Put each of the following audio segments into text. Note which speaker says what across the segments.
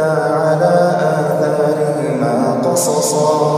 Speaker 1: على آثارهما قصصا.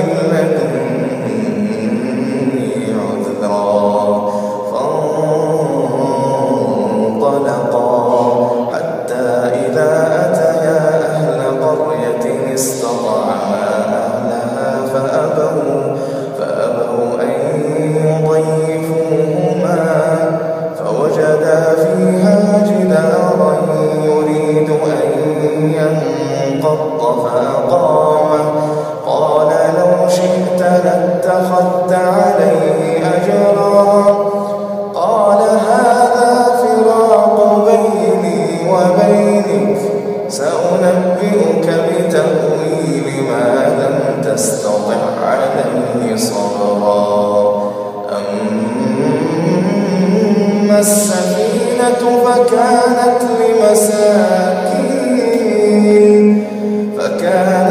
Speaker 1: السفينة فكانت لمساكين فكانت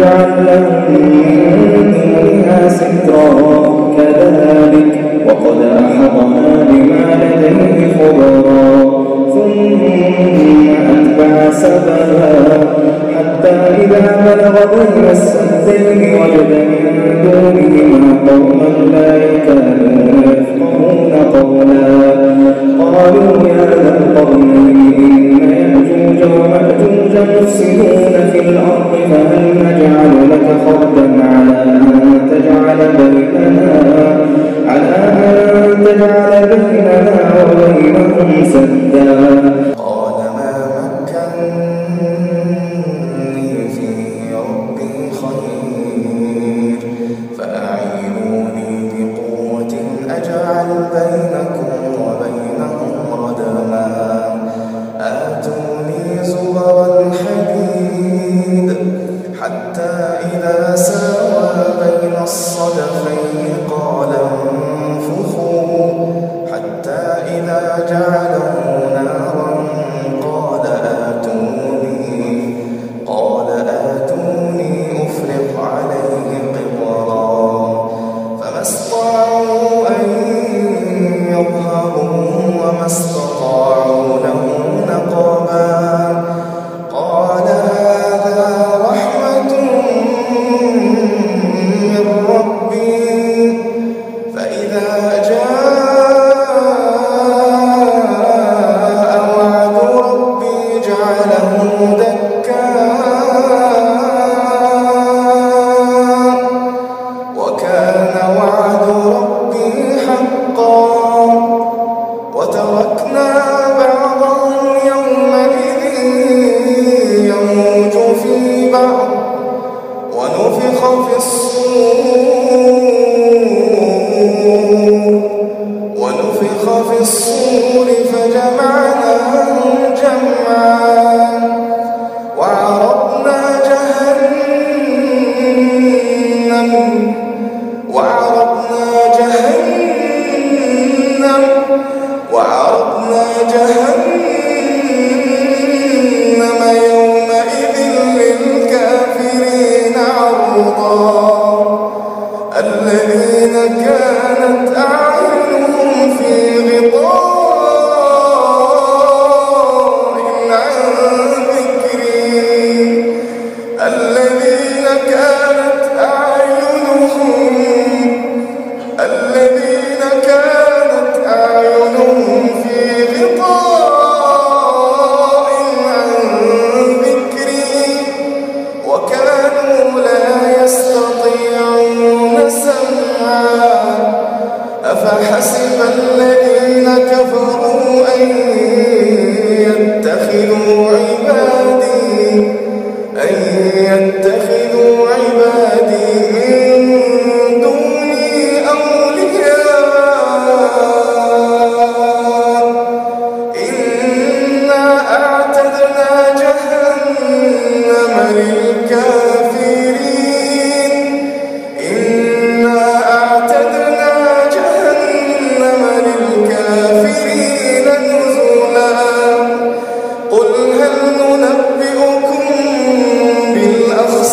Speaker 2: نجعل لهم من دونها سترا كذلك وقد أحطنا بما لديه خبرا ثم أتبع سببا حتى إذا بلغ بين السدين وجد
Speaker 1: ونفخ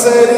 Speaker 1: said